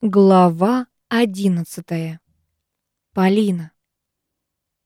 Глава одиннадцатая. Полина.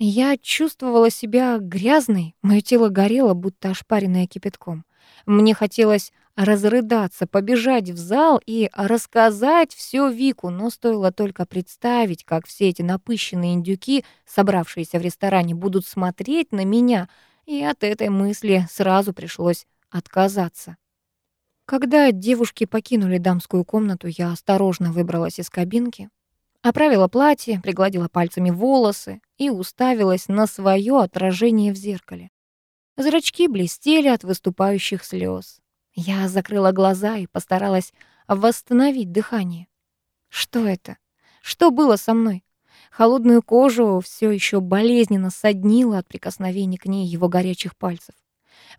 Я чувствовала себя грязной, мое тело горело, будто ошпаренное кипятком. Мне хотелось разрыдаться, побежать в зал и рассказать все Вику, но стоило только представить, как все эти напыщенные индюки, собравшиеся в ресторане, будут смотреть на меня, и от этой мысли сразу пришлось отказаться. Когда девушки покинули дамскую комнату, я осторожно выбралась из кабинки, оправила платье, пригладила пальцами волосы и уставилась на свое отражение в зеркале. Зрачки блестели от выступающих слез. Я закрыла глаза и постаралась восстановить дыхание. Что это? Что было со мной? Холодную кожу все еще болезненно соднило от прикосновений к ней его горячих пальцев.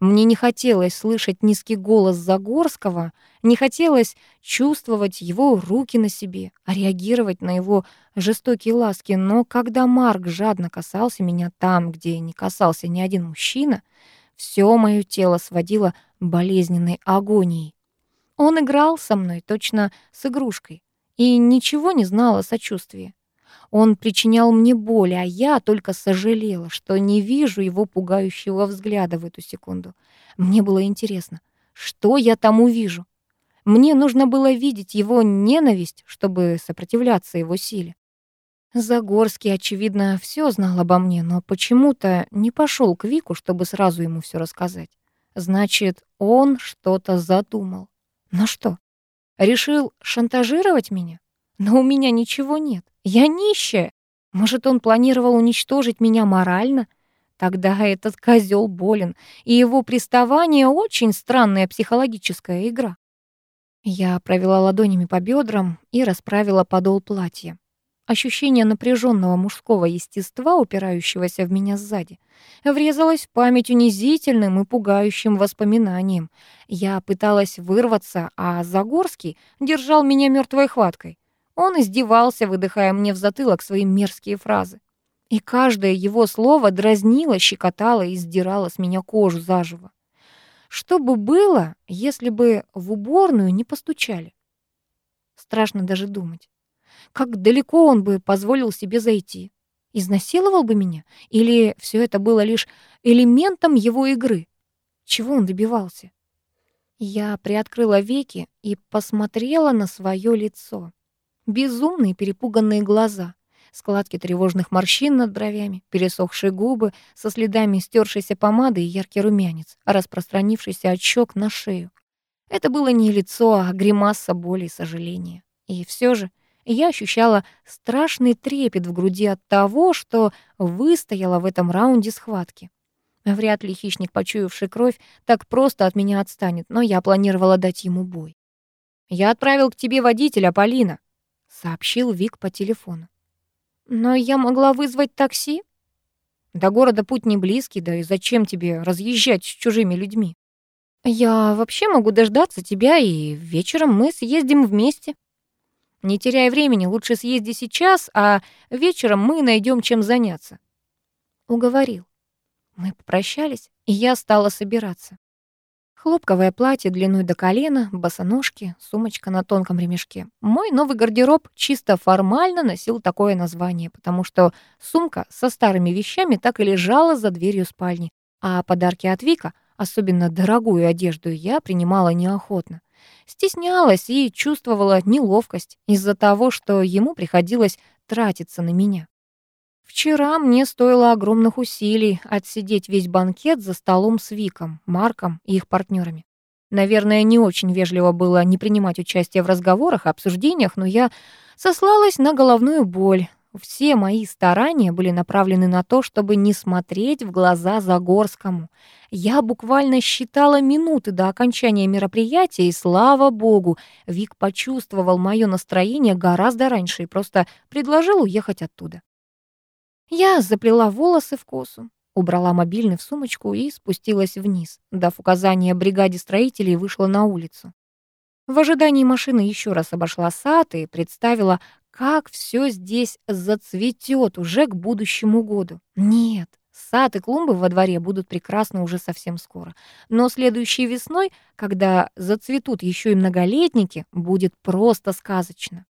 Мне не хотелось слышать низкий голос Загорского, не хотелось чувствовать его руки на себе, а реагировать на его жестокие ласки, но когда Марк жадно касался меня там, где не касался ни один мужчина, все мое тело сводило болезненной агонией. Он играл со мной точно с игрушкой и ничего не знал о сочувствии. Он причинял мне боль, а я только сожалела, что не вижу его пугающего взгляда в эту секунду. Мне было интересно, что я там увижу. Мне нужно было видеть его ненависть, чтобы сопротивляться его силе. Загорский, очевидно, все знал обо мне, но почему-то не пошел к Вику, чтобы сразу ему все рассказать. Значит, он что-то задумал. Но что? Решил шантажировать меня? Но у меня ничего нет. Я нищая. Может, он планировал уничтожить меня морально? Тогда этот козел болен, и его приставание очень странная психологическая игра. Я провела ладонями по бедрам и расправила подол платья. Ощущение напряженного мужского естества, упирающегося в меня сзади, врезалось в память унизительным и пугающим воспоминанием. Я пыталась вырваться, а Загорский держал меня мертвой хваткой. Он издевался, выдыхая мне в затылок свои мерзкие фразы. И каждое его слово дразнило, щекотало и сдирало с меня кожу заживо. Что бы было, если бы в уборную не постучали? Страшно даже думать. Как далеко он бы позволил себе зайти? Изнасиловал бы меня? Или все это было лишь элементом его игры? Чего он добивался? Я приоткрыла веки и посмотрела на свое лицо. Безумные перепуганные глаза, складки тревожных морщин над бровями, пересохшие губы со следами стершейся помады и яркий румянец, распространившийся от щек на шею. Это было не лицо, а гримаса боли и сожаления. И все же я ощущала страшный трепет в груди от того, что выстояла в этом раунде схватки. Вряд ли хищник, почуявший кровь, так просто от меня отстанет, но я планировала дать ему бой. «Я отправил к тебе водителя, Полина», сообщил Вик по телефону. Но я могла вызвать такси? До города путь не близкий, да и зачем тебе разъезжать с чужими людьми? Я вообще могу дождаться тебя, и вечером мы съездим вместе. Не теряй времени, лучше съезди сейчас, а вечером мы найдем чем заняться. Уговорил. Мы попрощались, и я стала собираться. Хлопковое платье длиной до колена, босоножки, сумочка на тонком ремешке. Мой новый гардероб чисто формально носил такое название, потому что сумка со старыми вещами так и лежала за дверью спальни, а подарки от Вика, особенно дорогую одежду, я принимала неохотно. Стеснялась и чувствовала неловкость из-за того, что ему приходилось тратиться на меня. Вчера мне стоило огромных усилий отсидеть весь банкет за столом с Виком, Марком и их партнерами. Наверное, не очень вежливо было не принимать участие в разговорах обсуждениях, но я сослалась на головную боль. Все мои старания были направлены на то, чтобы не смотреть в глаза Загорскому. Я буквально считала минуты до окончания мероприятия, и слава богу, Вик почувствовал мое настроение гораздо раньше и просто предложил уехать оттуда. Я заплела волосы в косу, убрала мобильный в сумочку и спустилась вниз, дав указание бригаде строителей, вышла на улицу. В ожидании машины еще раз обошла сад и представила, как все здесь зацветет уже к будущему году. Нет, сад и клумбы во дворе будут прекрасны уже совсем скоро. Но следующей весной, когда зацветут еще и многолетники, будет просто сказочно.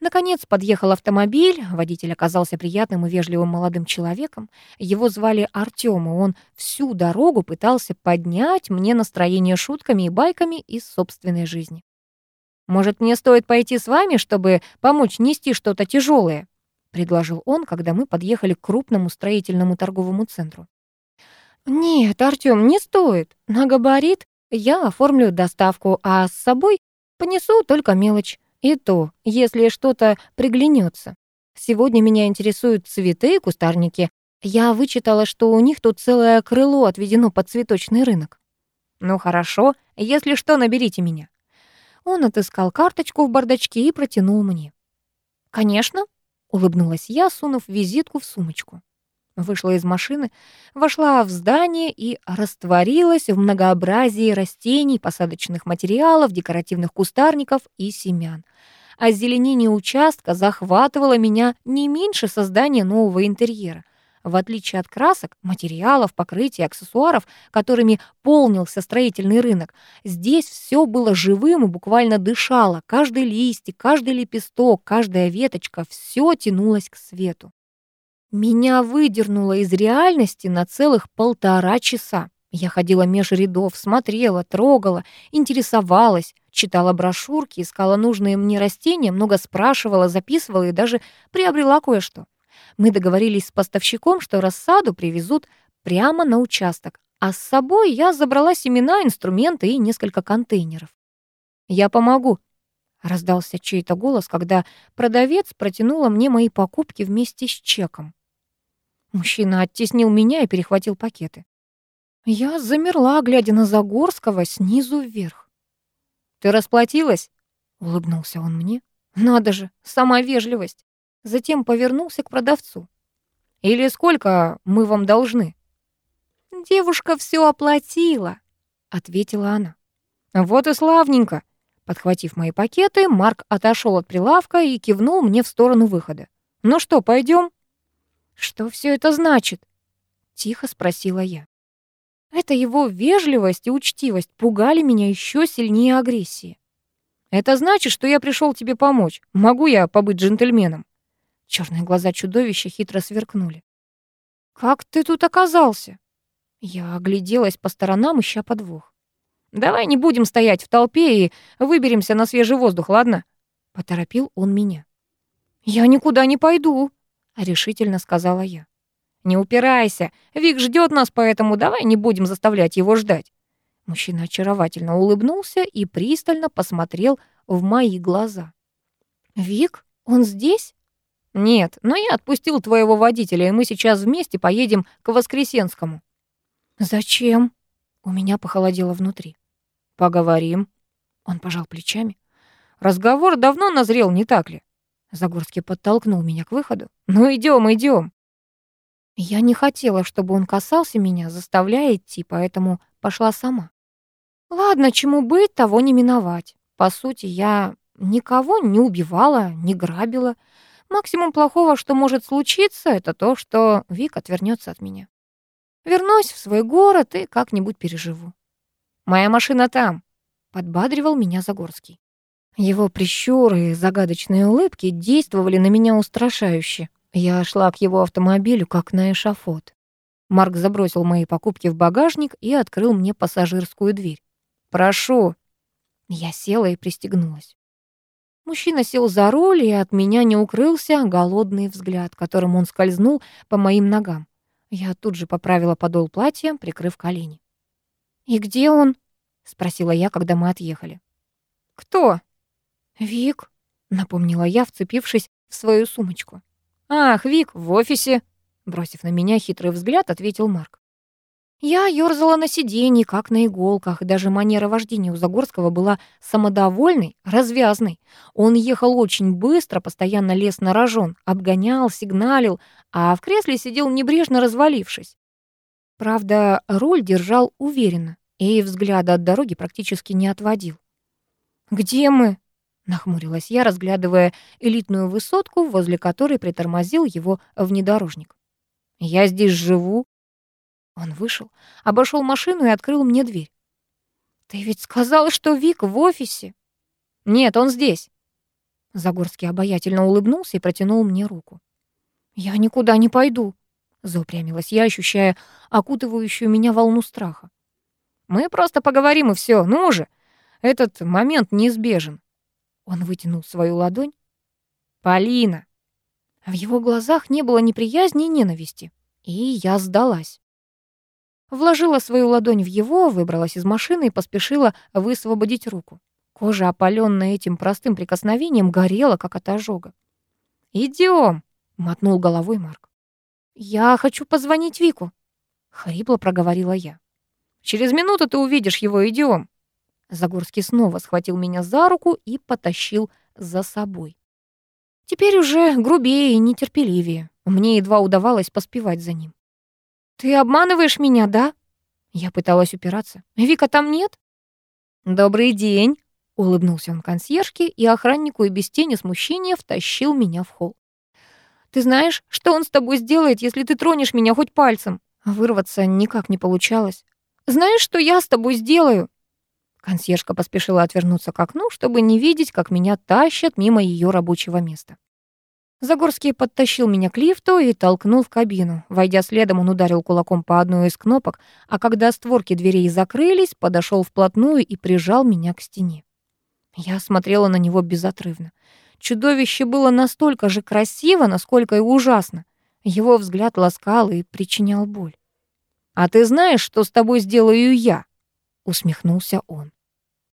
Наконец подъехал автомобиль, водитель оказался приятным и вежливым молодым человеком. Его звали Артём, и он всю дорогу пытался поднять мне настроение шутками и байками из собственной жизни. «Может, мне стоит пойти с вами, чтобы помочь нести что-то тяжелое? предложил он, когда мы подъехали к крупному строительному торговому центру. «Нет, Артём, не стоит. На габарит я оформлю доставку, а с собой понесу только мелочь. И то, если что-то приглянется. Сегодня меня интересуют цветы и кустарники. Я вычитала, что у них тут целое крыло отведено под цветочный рынок. Ну хорошо, если что, наберите меня. Он отыскал карточку в бардачке и протянул мне. Конечно, улыбнулась я, сунув визитку в сумочку. Вышла из машины, вошла в здание и растворилась в многообразии растений, посадочных материалов, декоративных кустарников и семян. Озеленение участка захватывало меня не меньше создания нового интерьера. В отличие от красок, материалов, покрытий, аксессуаров, которыми полнился строительный рынок, здесь все было живым и буквально дышало. Каждый листик, каждый лепесток, каждая веточка — все тянулось к свету. Меня выдернуло из реальности на целых полтора часа. Я ходила меж рядов, смотрела, трогала, интересовалась, читала брошюрки, искала нужные мне растения, много спрашивала, записывала и даже приобрела кое-что. Мы договорились с поставщиком, что рассаду привезут прямо на участок, а с собой я забрала семена, инструменты и несколько контейнеров. «Я помогу», — раздался чей-то голос, когда продавец протянула мне мои покупки вместе с чеком. Мужчина оттеснил меня и перехватил пакеты. Я замерла, глядя на Загорского снизу вверх. «Ты расплатилась?» — улыбнулся он мне. «Надо же, сама вежливость!» Затем повернулся к продавцу. «Или сколько мы вам должны?» «Девушка все оплатила», — ответила она. «Вот и славненько!» Подхватив мои пакеты, Марк отошел от прилавка и кивнул мне в сторону выхода. «Ну что, пойдем? «Что все это значит?» — тихо спросила я. Это его вежливость и учтивость пугали меня еще сильнее агрессии. «Это значит, что я пришел тебе помочь. Могу я побыть джентльменом?» Черные глаза чудовища хитро сверкнули. «Как ты тут оказался?» Я огляделась по сторонам, ища подвох. «Давай не будем стоять в толпе и выберемся на свежий воздух, ладно?» Поторопил он меня. «Я никуда не пойду», решительно сказала я. Не упирайся. Вик ждет нас, поэтому давай не будем заставлять его ждать. Мужчина очаровательно улыбнулся и пристально посмотрел в мои глаза. Вик, он здесь? Нет, но я отпустил твоего водителя, и мы сейчас вместе поедем к Воскресенскому. Зачем? У меня похолодело внутри. Поговорим. Он пожал плечами. Разговор давно назрел, не так ли? Загорский подтолкнул меня к выходу. «Ну идем, идем. Я не хотела, чтобы он касался меня, заставляя идти, поэтому пошла сама. Ладно, чему быть, того не миновать. По сути, я никого не убивала, не грабила. Максимум плохого, что может случиться, это то, что Вик отвернется от меня. Вернусь в свой город и как-нибудь переживу. «Моя машина там», — подбадривал меня Загорский. Его прищуры и загадочные улыбки действовали на меня устрашающе. Я шла к его автомобилю, как на эшафот. Марк забросил мои покупки в багажник и открыл мне пассажирскую дверь. «Прошу». Я села и пристегнулась. Мужчина сел за руль, и от меня не укрылся голодный взгляд, которым он скользнул по моим ногам. Я тут же поправила подол платья, прикрыв колени. «И где он?» — спросила я, когда мы отъехали. «Кто?» «Вик», — напомнила я, вцепившись в свою сумочку. «Ах, Вик, в офисе», — бросив на меня хитрый взгляд, ответил Марк. Я ёрзала на сиденье, как на иголках, и даже манера вождения у Загорского была самодовольной, развязной. Он ехал очень быстро, постоянно лез на рожон, обгонял, сигналил, а в кресле сидел небрежно развалившись. Правда, руль держал уверенно и взгляда от дороги практически не отводил. «Где мы?» Нахмурилась я, разглядывая элитную высотку, возле которой притормозил его внедорожник. «Я здесь живу». Он вышел, обошел машину и открыл мне дверь. «Ты ведь сказал, что Вик в офисе?» «Нет, он здесь». Загорский обаятельно улыбнулся и протянул мне руку. «Я никуда не пойду», — заупрямилась я, ощущая окутывающую меня волну страха. «Мы просто поговорим, и все. Ну же! Этот момент неизбежен». Он вытянул свою ладонь. «Полина!» В его глазах не было неприязни и ненависти. И я сдалась. Вложила свою ладонь в его, выбралась из машины и поспешила высвободить руку. Кожа, опаленная этим простым прикосновением, горела, как от ожога. «Идём!» — мотнул головой Марк. «Я хочу позвонить Вику», — хрипло проговорила я. «Через минуту ты увидишь его, идём!» Загорский снова схватил меня за руку и потащил за собой. Теперь уже грубее и нетерпеливее. Мне едва удавалось поспевать за ним. «Ты обманываешь меня, да?» Я пыталась упираться. «Вика там нет?» «Добрый день!» Улыбнулся он консьержке и охраннику и без тени смущения втащил меня в холл. «Ты знаешь, что он с тобой сделает, если ты тронешь меня хоть пальцем?» Вырваться никак не получалось. «Знаешь, что я с тобой сделаю?» Консьержка поспешила отвернуться к окну, чтобы не видеть, как меня тащат мимо ее рабочего места. Загорский подтащил меня к лифту и толкнул в кабину. Войдя следом, он ударил кулаком по одной из кнопок, а когда створки дверей закрылись, подошел вплотную и прижал меня к стене. Я смотрела на него безотрывно. Чудовище было настолько же красиво, насколько и ужасно. Его взгляд ласкал и причинял боль. «А ты знаешь, что с тобой сделаю я?» — усмехнулся он.